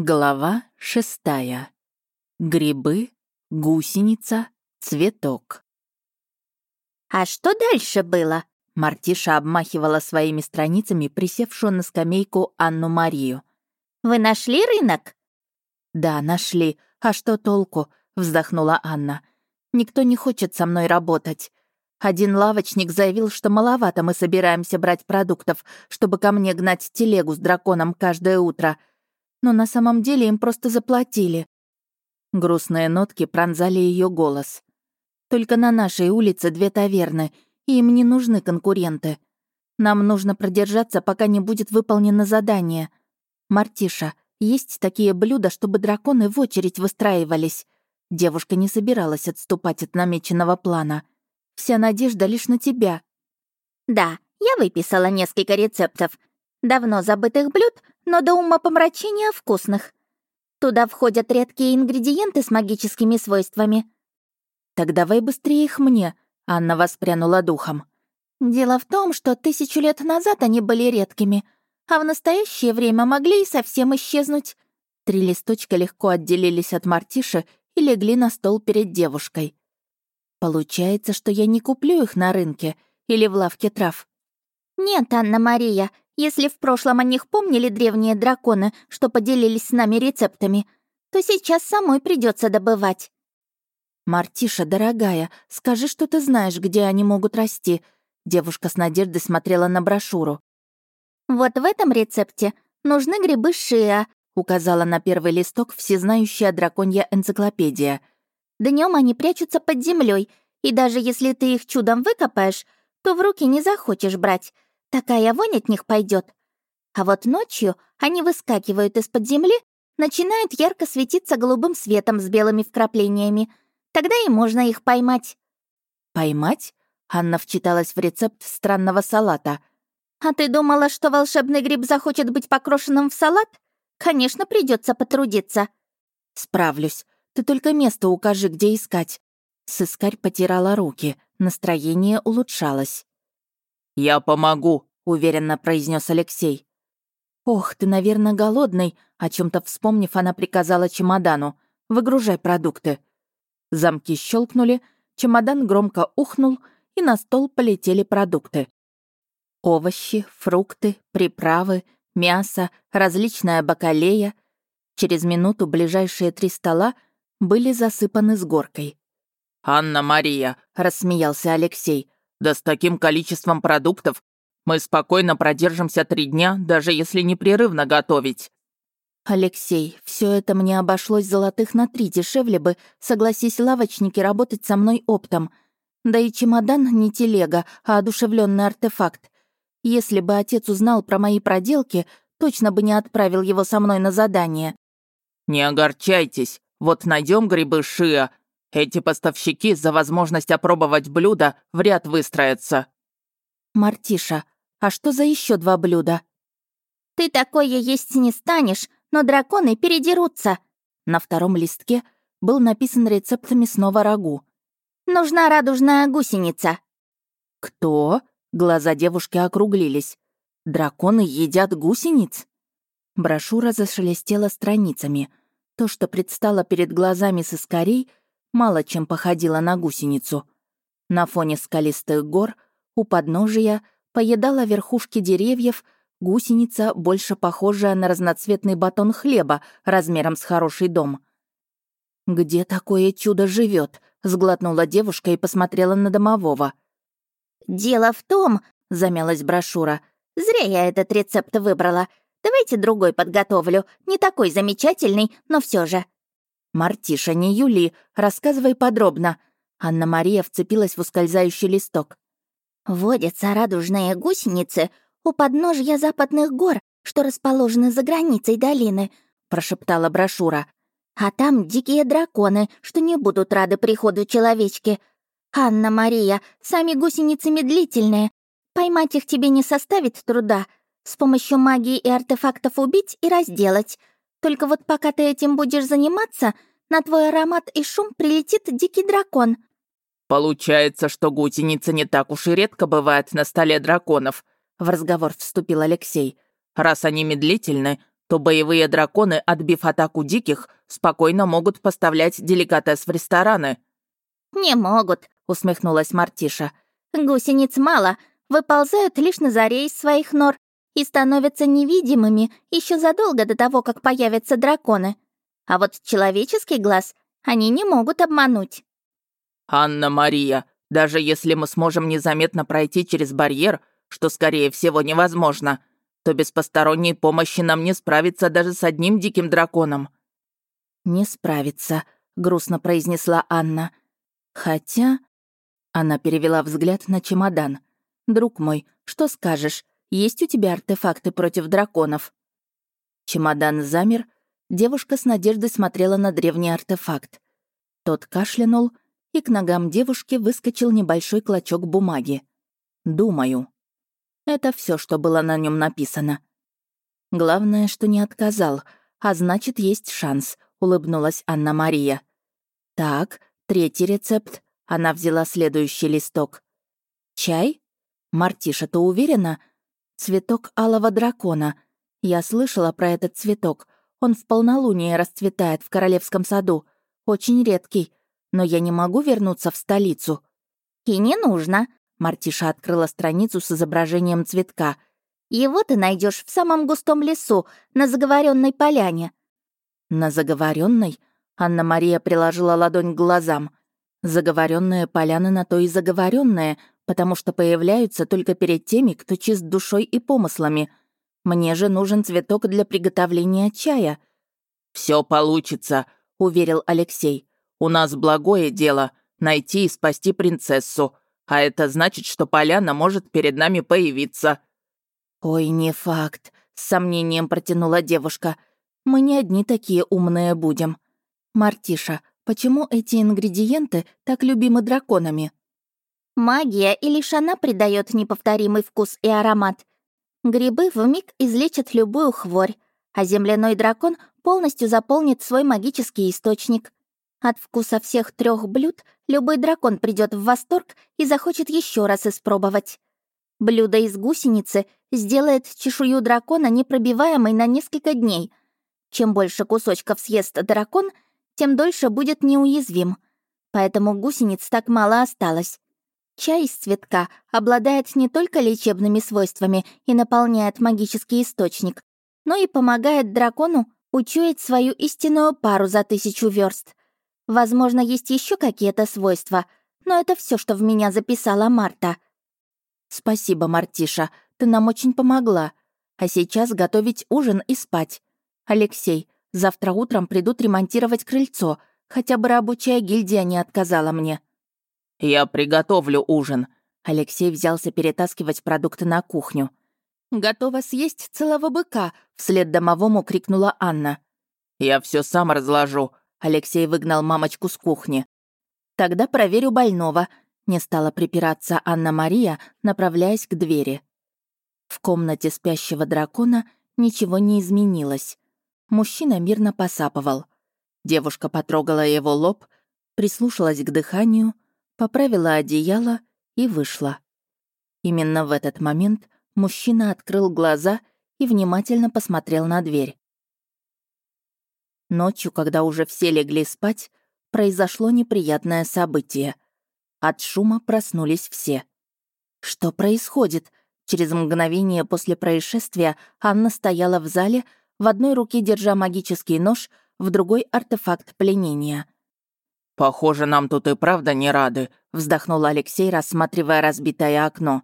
Глава шестая. Грибы, гусеница, цветок. «А что дальше было?» Мартиша обмахивала своими страницами присевшую на скамейку Анну-Марию. «Вы нашли рынок?» «Да, нашли. А что толку?» — вздохнула Анна. «Никто не хочет со мной работать. Один лавочник заявил, что маловато мы собираемся брать продуктов, чтобы ко мне гнать телегу с драконом каждое утро. Но на самом деле им просто заплатили». Грустные нотки пронзали ее голос. «Только на нашей улице две таверны, и им не нужны конкуренты. Нам нужно продержаться, пока не будет выполнено задание. Мартиша, есть такие блюда, чтобы драконы в очередь выстраивались». Девушка не собиралась отступать от намеченного плана. Вся надежда лишь на тебя». «Да, я выписала несколько рецептов. Давно забытых блюд, но до ума помрачения вкусных. Туда входят редкие ингредиенты с магическими свойствами». «Так давай быстрее их мне», — Анна воспрянула духом. «Дело в том, что тысячу лет назад они были редкими, а в настоящее время могли и совсем исчезнуть». Три листочка легко отделились от мартиши и легли на стол перед девушкой. Получается, что я не куплю их на рынке или в лавке трав. Нет, Анна-Мария, если в прошлом о них помнили древние драконы, что поделились с нами рецептами, то сейчас самой придется добывать. «Мартиша, дорогая, скажи, что ты знаешь, где они могут расти». Девушка с надеждой смотрела на брошюру. «Вот в этом рецепте нужны грибы шиа», указала на первый листок всезнающая драконья энциклопедия — Днем они прячутся под землей, и даже если ты их чудом выкопаешь, то в руки не захочешь брать. Такая вонь от них пойдет. А вот ночью они выскакивают из-под земли, начинают ярко светиться голубым светом с белыми вкраплениями. Тогда и можно их поймать. «Поймать?» — Анна вчиталась в рецепт странного салата. «А ты думала, что волшебный гриб захочет быть покрошенным в салат? Конечно, придется потрудиться». «Справлюсь. Ты только место укажи, где искать». Сыскарь потирала руки, настроение улучшалось. «Я помогу», — уверенно произнес Алексей. «Ох, ты, наверное, голодный», — о чем то вспомнив, она приказала чемодану. «Выгружай продукты». Замки щелкнули, чемодан громко ухнул, и на стол полетели продукты. Овощи, фрукты, приправы, мясо, различная бакалея. Через минуту ближайшие три стола — были засыпаны с горкой. «Анна-Мария», — рассмеялся Алексей, «да с таким количеством продуктов мы спокойно продержимся три дня, даже если непрерывно готовить». «Алексей, все это мне обошлось золотых на три дешевле бы, согласись лавочники работать со мной оптом. Да и чемодан не телега, а одушевленный артефакт. Если бы отец узнал про мои проделки, точно бы не отправил его со мной на задание». «Не огорчайтесь. Вот найдем грибы шиа. Эти поставщики за возможность опробовать блюда в ряд выстроятся». «Мартиша, а что за еще два блюда?» «Ты такое есть не станешь, но драконы передерутся». На втором листке был написан рецепт мясного рагу. «Нужна радужная гусеница». «Кто?» Глаза девушки округлились. «Драконы едят гусениц?» Брошюра зашелестела страницами. То, что предстало перед глазами соскорей, мало чем походило на гусеницу. На фоне скалистых гор, у подножия, поедала верхушки деревьев, гусеница, больше похожая на разноцветный батон хлеба размером с хороший дом. «Где такое чудо живет? сглотнула девушка и посмотрела на домового. «Дело в том», — замялась брошюра, — «зря я этот рецепт выбрала. Давайте другой подготовлю, не такой замечательный, но все же». «Мартиша, не Юли, рассказывай подробно». Анна-Мария вцепилась в ускользающий листок. «Водятся радужные гусеницы у подножья западных гор, что расположены за границей долины», — прошептала брошюра. «А там дикие драконы, что не будут рады приходу человечки. Анна-Мария, сами гусеницы медлительные. Поймать их тебе не составит труда, с помощью магии и артефактов убить и разделать. Только вот пока ты этим будешь заниматься, на твой аромат и шум прилетит дикий дракон». «Получается, что гусеница не так уж и редко бывает на столе драконов», — в разговор вступил Алексей. «Раз они медлительны, то боевые драконы, отбив атаку диких, спокойно могут поставлять деликатес в рестораны». «Не могут», — усмехнулась Мартиша. «Гусениц мало, выползают лишь на заре из своих нор и становятся невидимыми еще задолго до того, как появятся драконы. А вот человеческий глаз они не могут обмануть». «Анна-Мария, даже если мы сможем незаметно пройти через барьер, что, скорее всего, невозможно, то без посторонней помощи нам не справиться даже с одним диким драконом». «Не справиться», — грустно произнесла Анна. «Хотя...» Она перевела взгляд на чемодан. «Друг мой, что скажешь? Есть у тебя артефакты против драконов?» Чемодан замер, девушка с надеждой смотрела на древний артефакт. Тот кашлянул, и к ногам девушки выскочил небольшой клочок бумаги. «Думаю». Это все, что было на нем написано. Главное, что не отказал, а значит, есть шанс, улыбнулась Анна-Мария. Так, третий рецепт. Она взяла следующий листок. Чай? Мартиша, ты уверена? Цветок алого дракона. Я слышала про этот цветок. Он в полнолуние расцветает в королевском саду. Очень редкий. Но я не могу вернуться в столицу. И не нужно. Мартиша открыла страницу с изображением цветка. «Его ты найдешь в самом густом лесу, на заговоренной поляне». «На заговоренной? Анна-Мария приложила ладонь к глазам. Заговоренные поляны на то и заговоренные, потому что появляются только перед теми, кто чист душой и помыслами. Мне же нужен цветок для приготовления чая». Все получится», — уверил Алексей. «У нас благое дело — найти и спасти принцессу. А это значит, что поляна может перед нами появиться». «Ой, не факт», — с сомнением протянула девушка. «Мы не одни такие умные будем. Мартиша, почему эти ингредиенты так любимы драконами?» «Магия, и лишь она придает неповторимый вкус и аромат. Грибы вмиг излечат любую хворь, а земляной дракон полностью заполнит свой магический источник. От вкуса всех трех блюд любой дракон придет в восторг и захочет еще раз испробовать. Блюдо из гусеницы сделает чешую дракона непробиваемой на несколько дней. Чем больше кусочков съест дракон, тем дольше будет неуязвим. Поэтому гусениц так мало осталось. Чай из цветка обладает не только лечебными свойствами и наполняет магический источник, но и помогает дракону учуять свою истинную пару за тысячу верст. Возможно, есть еще какие-то свойства, но это все, что в меня записала Марта. Спасибо, Мартиша, ты нам очень помогла. А сейчас готовить ужин и спать. Алексей, завтра утром придут ремонтировать крыльцо. Хотя бы рабочая гильдия не отказала мне. Я приготовлю ужин. Алексей взялся перетаскивать продукты на кухню. «Готова съесть целого быка!» — вслед домовому крикнула Анна. «Я все сам разложу», Алексей выгнал мамочку с кухни. «Тогда проверю больного», — не стала припираться Анна-Мария, направляясь к двери. В комнате спящего дракона ничего не изменилось. Мужчина мирно посапывал. Девушка потрогала его лоб, прислушалась к дыханию, поправила одеяло и вышла. Именно в этот момент мужчина открыл глаза и внимательно посмотрел на дверь. Ночью, когда уже все легли спать, произошло неприятное событие. От шума проснулись все. Что происходит? Через мгновение после происшествия Анна стояла в зале, в одной руке держа магический нож, в другой — артефакт пленения. «Похоже, нам тут и правда не рады», — вздохнул Алексей, рассматривая разбитое окно.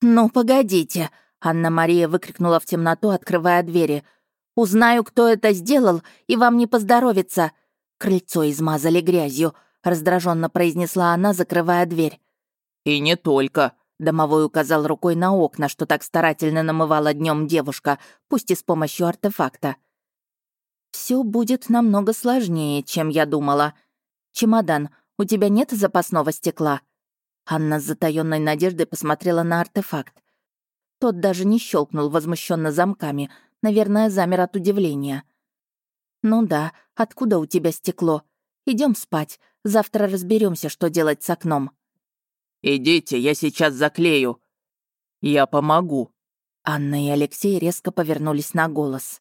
«Ну, погодите!» — Анна-Мария выкрикнула в темноту, открывая двери — Узнаю, кто это сделал, и вам не поздоровится. Крыльцо измазали грязью, раздраженно произнесла она, закрывая дверь. И не только. Домовой указал рукой на окна, что так старательно намывала днем девушка, пусть и с помощью артефакта. Все будет намного сложнее, чем я думала. Чемодан, у тебя нет запасного стекла? Анна с затаённой надеждой посмотрела на артефакт. Тот даже не щелкнул возмущенно замками, Наверное, замер от удивления. «Ну да, откуда у тебя стекло? Идем спать. Завтра разберемся, что делать с окном». «Идите, я сейчас заклею». «Я помогу». Анна и Алексей резко повернулись на голос.